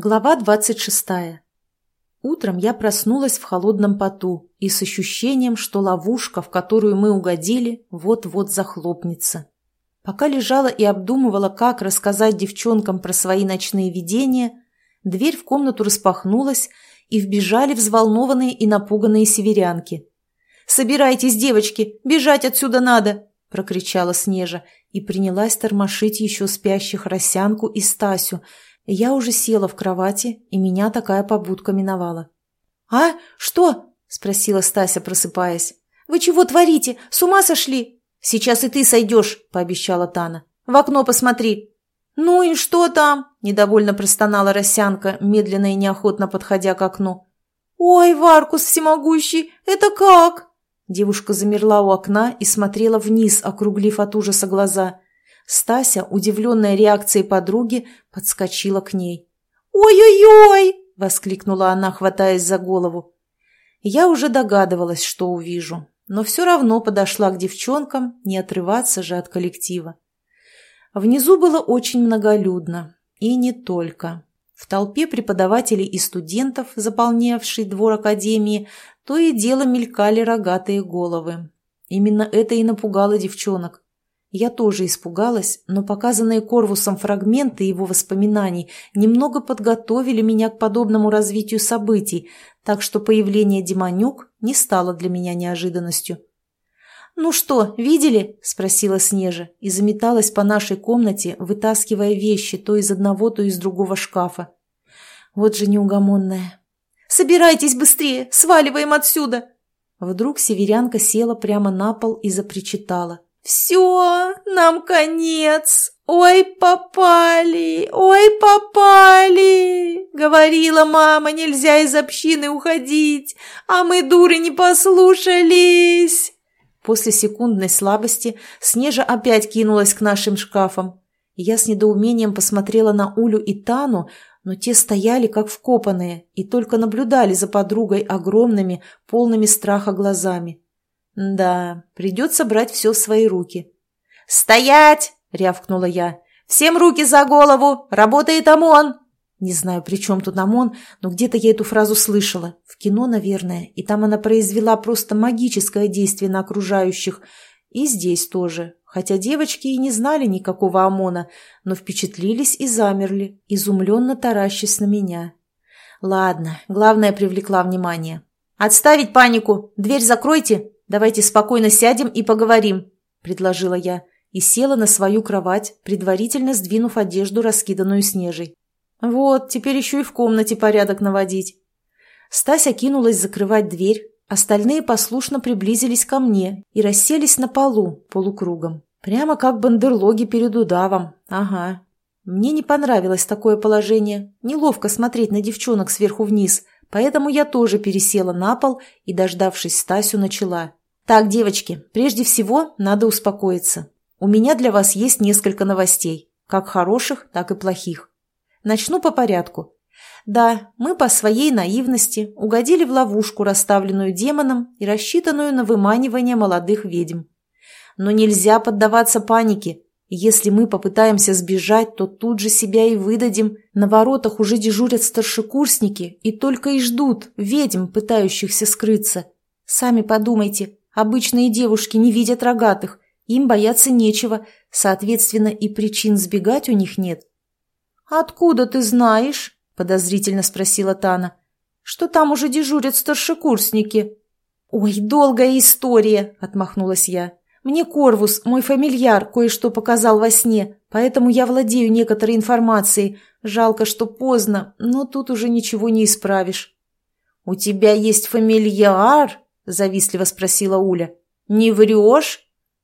Глава двадцать шестая. Утром я проснулась в холодном поту и с ощущением, что ловушка, в которую мы угодили, вот-вот захлопнется. Пока лежала и обдумывала, как рассказать девчонкам про свои ночные видения, дверь в комнату распахнулась, и вбежали взволнованные и напуганные северянки. «Собирайтесь, девочки, бежать отсюда надо!» – прокричала Снежа и принялась тормошить еще спящих Росянку и Стасю – я уже села в кровати, и меня такая побудка миновала. «А? Что?» – спросила Стася, просыпаясь. «Вы чего творите? С ума сошли?» «Сейчас и ты сойдешь», – пообещала Тана. «В окно посмотри». «Ну и что там?» – недовольно простонала Росянка, медленно и неохотно подходя к окну. «Ой, Варкус всемогущий, это как?» Девушка замерла у окна и смотрела вниз, округлив от ужаса глаза. Стася, удивленная реакцией подруги, подскочила к ней. «Ой-ой-ой!» – воскликнула она, хватаясь за голову. Я уже догадывалась, что увижу, но все равно подошла к девчонкам, не отрываться же от коллектива. Внизу было очень многолюдно, и не только. В толпе преподавателей и студентов, заполнявшей двор академии, то и дело мелькали рогатые головы. Именно это и напугало девчонок. Я тоже испугалась, но показанные Корвусом фрагменты его воспоминаний немного подготовили меня к подобному развитию событий, так что появление Демонюк не стало для меня неожиданностью. «Ну что, видели?» – спросила Снежа и заметалась по нашей комнате, вытаскивая вещи то из одного, то из другого шкафа. Вот же неугомонная. «Собирайтесь быстрее! Сваливаем отсюда!» Вдруг северянка села прямо на пол и запричитала – «Все, нам конец! Ой, попали! Ой, попали!» Говорила мама, нельзя из общины уходить, а мы, дуры, не послушались. После секундной слабости Снежа опять кинулась к нашим шкафам. Я с недоумением посмотрела на Улю и Тану, но те стояли как вкопанные и только наблюдали за подругой огромными, полными страха глазами. Да, придется брать все в свои руки. «Стоять!» — рявкнула я. «Всем руки за голову! Работает ОМОН!» Не знаю, при чем тут ОМОН, но где-то я эту фразу слышала. В кино, наверное, и там она произвела просто магическое действие на окружающих. И здесь тоже, хотя девочки и не знали никакого ОМОНа, но впечатлились и замерли, изумленно таращась на меня. Ладно, главное привлекла внимание. «Отставить панику! Дверь закройте!» Давайте спокойно сядем и поговорим», – предложила я и села на свою кровать, предварительно сдвинув одежду, раскиданную снежей. «Вот, теперь еще и в комнате порядок наводить». Стася кинулась закрывать дверь, остальные послушно приблизились ко мне и расселись на полу полукругом. Прямо как бандерлоги перед удавом. Ага. Мне не понравилось такое положение. Неловко смотреть на девчонок сверху вниз, поэтому я тоже пересела на пол и, дождавшись Стасю, начала. Так, девочки, прежде всего надо успокоиться. У меня для вас есть несколько новостей, как хороших, так и плохих. Начну по порядку. Да, мы по своей наивности угодили в ловушку, расставленную демоном и рассчитанную на выманивание молодых ведьм. Но нельзя поддаваться панике. Если мы попытаемся сбежать, то тут же себя и выдадим. На воротах уже дежурят старшекурсники и только и ждут ведьм, пытающихся скрыться. Сами подумайте, Обычные девушки не видят рогатых, им бояться нечего, соответственно, и причин сбегать у них нет. «Откуда ты знаешь?» – подозрительно спросила Тана. «Что там уже дежурят старшекурсники?» «Ой, долгая история!» – отмахнулась я. «Мне Корвус, мой фамильяр, кое-что показал во сне, поэтому я владею некоторой информацией. Жалко, что поздно, но тут уже ничего не исправишь». «У тебя есть фамильяр?» Завистливо спросила Уля. «Не врешь?»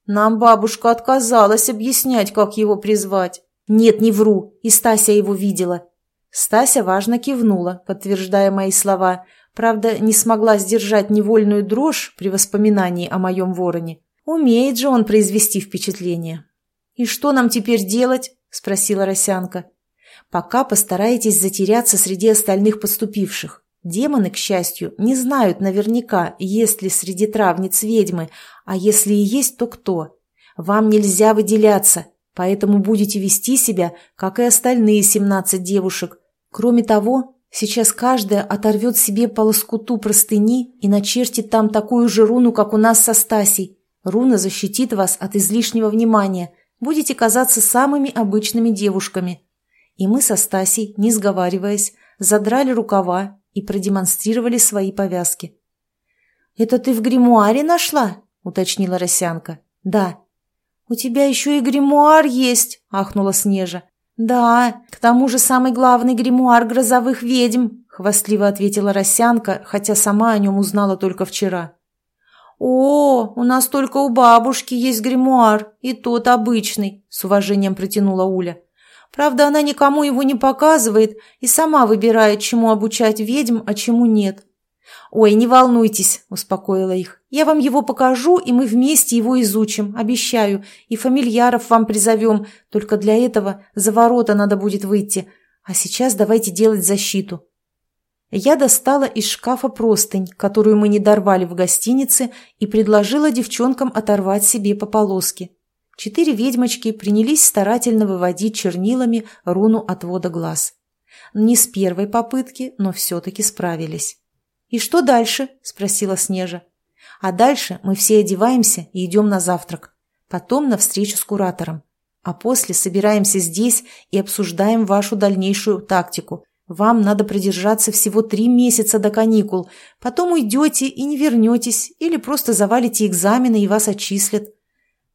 Нам бабушка отказалась объяснять, как его призвать. «Нет, не вру, и Стася его видела». Стася важно кивнула, подтверждая мои слова, правда, не смогла сдержать невольную дрожь при воспоминании о моем вороне. Умеет же он произвести впечатление. «И что нам теперь делать?» – спросила Росянка. «Пока постарайтесь затеряться среди остальных поступивших. Демоны, к счастью, не знают наверняка, есть ли среди травниц ведьмы, а если и есть, то кто. Вам нельзя выделяться, поэтому будете вести себя, как и остальные семнадцать девушек. Кроме того, сейчас каждая оторвет себе по лоскуту простыни и начертит там такую же руну, как у нас со Стасей. Руна защитит вас от излишнего внимания. Будете казаться самыми обычными девушками. И мы со Стасей, не сговариваясь, задрали рукава и продемонстрировали свои повязки. «Это ты в гримуаре нашла?» — уточнила Росянка. «Да». «У тебя еще и гримуар есть!» — ахнула Снежа. «Да, к тому же самый главный гримуар грозовых ведьм», — хвастливо ответила Росянка, хотя сама о нем узнала только вчера. «О, у нас только у бабушки есть гримуар, и тот обычный», — с уважением протянула Уля. «Правда, она никому его не показывает и сама выбирает, чему обучать ведьм, а чему нет. «Ой, не волнуйтесь», – успокоила их. «Я вам его покажу, и мы вместе его изучим, обещаю. И фамильяров вам призовем. Только для этого за ворота надо будет выйти. А сейчас давайте делать защиту». Я достала из шкафа простынь, которую мы не дорвали в гостинице, и предложила девчонкам оторвать себе по полоске. Четыре ведьмочки принялись старательно выводить чернилами руну отвода глаз. Не с первой попытки, но все-таки справились. «И что дальше?» – спросила Снежа. «А дальше мы все одеваемся и идем на завтрак. Потом на встречу с куратором. А после собираемся здесь и обсуждаем вашу дальнейшую тактику. Вам надо продержаться всего три месяца до каникул. Потом уйдете и не вернетесь, или просто завалите экзамены и вас отчислят».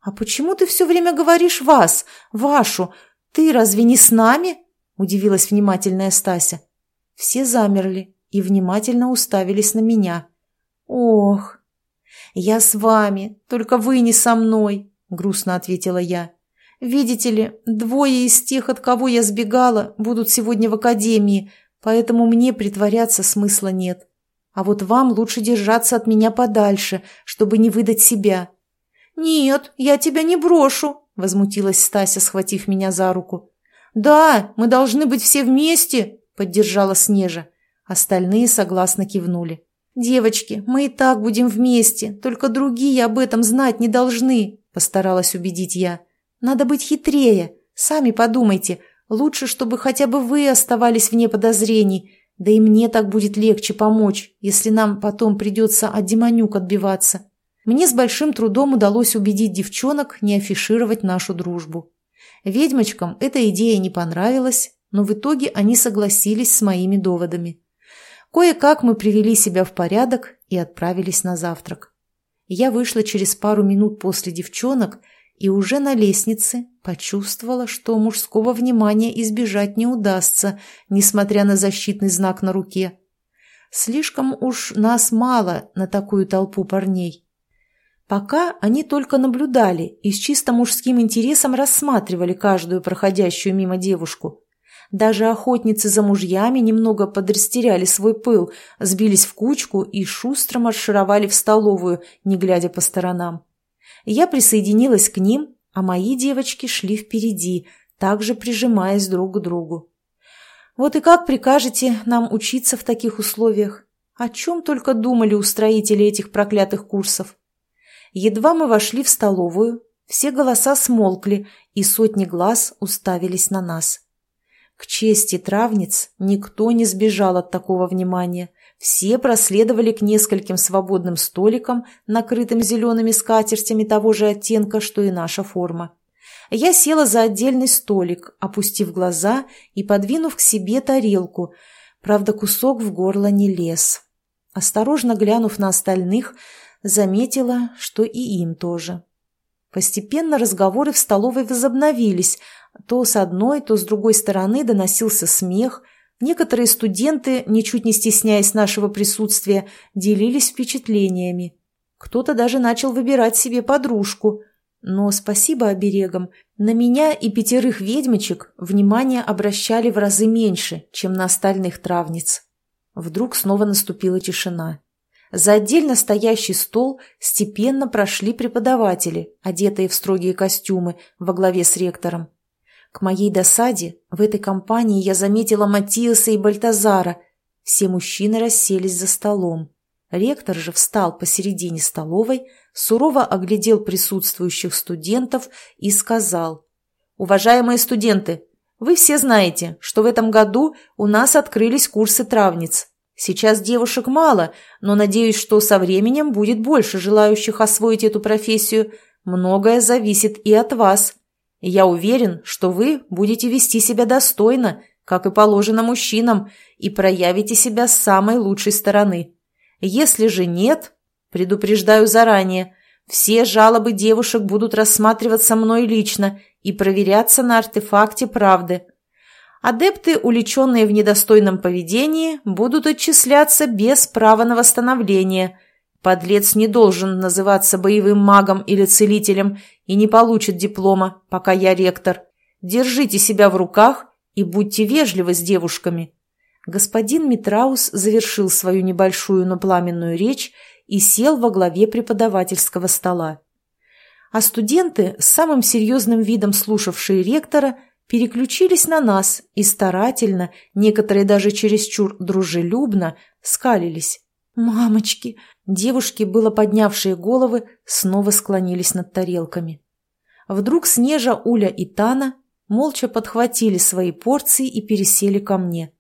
«А почему ты все время говоришь «вас», «вашу»? Ты разве не с нами?» – удивилась внимательная Стася. Все замерли, и внимательно уставились на меня. «Ох, я с вами, только вы не со мной», — грустно ответила я. «Видите ли, двое из тех, от кого я сбегала, будут сегодня в академии, поэтому мне притворяться смысла нет. А вот вам лучше держаться от меня подальше, чтобы не выдать себя». «Нет, я тебя не брошу», — возмутилась Стася, схватив меня за руку. «Да, мы должны быть все вместе», — поддержала Снежа. Остальные согласно кивнули. «Девочки, мы и так будем вместе, только другие об этом знать не должны», – постаралась убедить я. «Надо быть хитрее. Сами подумайте. Лучше, чтобы хотя бы вы оставались вне подозрений. Да и мне так будет легче помочь, если нам потом придется от демонюк отбиваться». Мне с большим трудом удалось убедить девчонок не афишировать нашу дружбу. Ведьмочкам эта идея не понравилась, но в итоге они согласились с моими доводами. Кое-как мы привели себя в порядок и отправились на завтрак. Я вышла через пару минут после девчонок и уже на лестнице почувствовала, что мужского внимания избежать не удастся, несмотря на защитный знак на руке. Слишком уж нас мало на такую толпу парней. Пока они только наблюдали и с чисто мужским интересом рассматривали каждую проходящую мимо девушку. Даже охотницы за мужьями немного подрастеряли свой пыл, сбились в кучку и шустро маршировали в столовую, не глядя по сторонам. Я присоединилась к ним, а мои девочки шли впереди, также прижимаясь друг к другу. Вот и как прикажете нам учиться в таких условиях? О чем только думали устроители этих проклятых курсов? Едва мы вошли в столовую, все голоса смолкли, и сотни глаз уставились на нас. К чести травниц никто не сбежал от такого внимания. Все проследовали к нескольким свободным столикам, накрытым зелеными скатертями того же оттенка, что и наша форма. Я села за отдельный столик, опустив глаза и подвинув к себе тарелку. Правда, кусок в горло не лез. Осторожно глянув на остальных, заметила, что и им тоже. Постепенно разговоры в столовой возобновились – то с одной, то с другой стороны доносился смех. Некоторые студенты, ничуть не стесняясь нашего присутствия, делились впечатлениями. Кто-то даже начал выбирать себе подружку. Но спасибо оберегам, на меня и пятерых ведьмочек внимание обращали в разы меньше, чем на остальных травниц. Вдруг снова наступила тишина. За отдельно стоящий стол степенно прошли преподаватели, одетые в строгие костюмы, во главе с ректором. К моей досаде в этой компании я заметила Матиаса и Бальтазара. Все мужчины расселись за столом. Ректор же встал посередине столовой, сурово оглядел присутствующих студентов и сказал. «Уважаемые студенты, Вы все знаете, что в этом году у нас открылись курсы травниц. Сейчас девушек мало, но надеюсь, что со временем будет больше желающих освоить эту профессию. Многое зависит и от вас. Я уверен, что вы будете вести себя достойно, как и положено мужчинам, и проявите себя с самой лучшей стороны. Если же нет, предупреждаю заранее, все жалобы девушек будут рассматриваться мной лично и проверяться на артефакте правды. Адепты, уличенные в недостойном поведении, будут отчисляться без права на восстановление. Подлец не должен называться боевым магом или целителем и не получит диплома, пока я ректор. Держите себя в руках и будьте вежливы с девушками». Господин Митраус завершил свою небольшую, но пламенную речь и сел во главе преподавательского стола. А студенты, с самым серьезным видом слушавшие ректора, переключились на нас и старательно, некоторые даже чересчур дружелюбно, скалились. «Мамочки!» Девушки, было поднявшие головы, снова склонились над тарелками. Вдруг Снежа, Уля и Тана молча подхватили свои порции и пересели ко мне.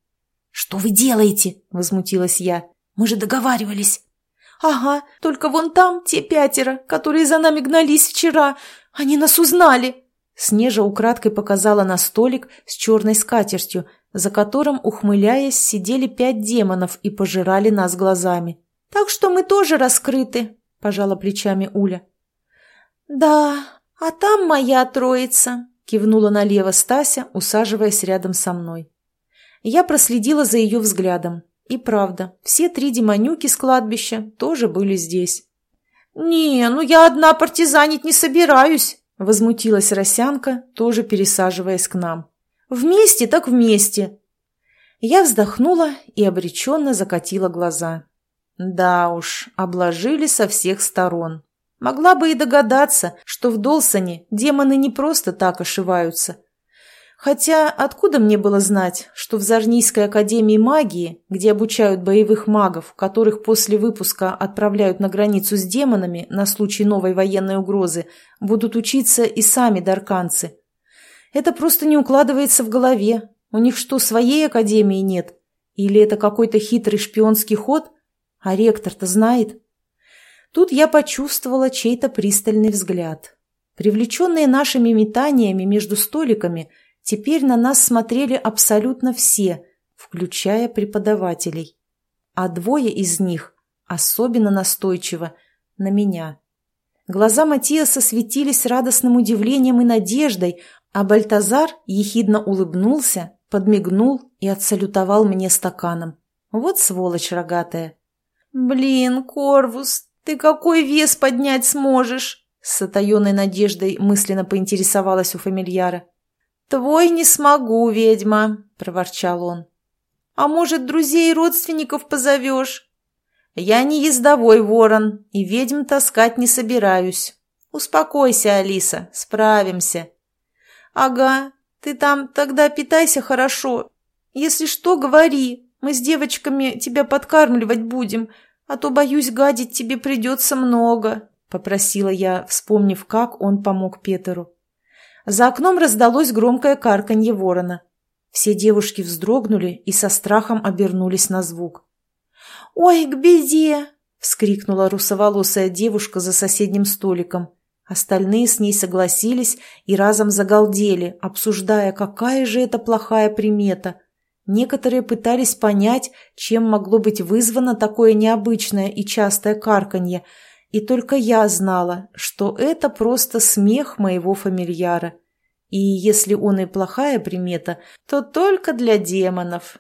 «Что вы делаете?» – возмутилась я. «Мы же договаривались». «Ага, только вон там те пятеро, которые за нами гнались вчера. Они нас узнали!» Снежа украдкой показала на столик с черной скатертью, за которым, ухмыляясь, сидели пять демонов и пожирали нас глазами. «Так что мы тоже раскрыты», — пожала плечами Уля. «Да, а там моя троица», — кивнула налево Стася, усаживаясь рядом со мной. Я проследила за ее взглядом. И правда, все три демонюки с кладбища тоже были здесь. «Не, ну я одна партизанить не собираюсь», — возмутилась Росянка, тоже пересаживаясь к нам. «Вместе так вместе». Я вздохнула и обреченно закатила глаза. Да уж, обложили со всех сторон. Могла бы и догадаться, что в Долсоне демоны не просто так ошиваются. Хотя откуда мне было знать, что в Зарнийской академии магии, где обучают боевых магов, которых после выпуска отправляют на границу с демонами на случай новой военной угрозы, будут учиться и сами дарканцы? Это просто не укладывается в голове. У них что, своей академии нет? Или это какой-то хитрый шпионский ход – а ректор-то знает. Тут я почувствовала чей-то пристальный взгляд. Привлеченные нашими метаниями между столиками, теперь на нас смотрели абсолютно все, включая преподавателей. А двое из них, особенно настойчиво, на меня. Глаза Матиаса светились радостным удивлением и надеждой, а Бальтазар ехидно улыбнулся, подмигнул и отсалютовал мне стаканом. Вот сволочь рогатая. «Блин, Корвус, ты какой вес поднять сможешь?» С сатаенной надеждой мысленно поинтересовалась у фамильяра. «Твой не смогу, ведьма», — проворчал он. «А может, друзей и родственников позовешь?» «Я не ездовой ворон, и ведьм таскать не собираюсь. Успокойся, Алиса, справимся». «Ага, ты там тогда питайся хорошо. Если что, говори, мы с девочками тебя подкармливать будем, а то, боюсь, гадить тебе придется много», — попросила я, вспомнив, как он помог Петеру. За окном раздалось громкое карканье ворона. Все девушки вздрогнули и со страхом обернулись на звук. «Ой, к беде!» — вскрикнула русоволосая девушка за соседним столиком. Остальные с ней согласились и разом загалдели, обсуждая, какая же это плохая примета — Некоторые пытались понять, чем могло быть вызвано такое необычное и частое карканье, и только я знала, что это просто смех моего фамильяра. И если он и плохая примета, то только для демонов.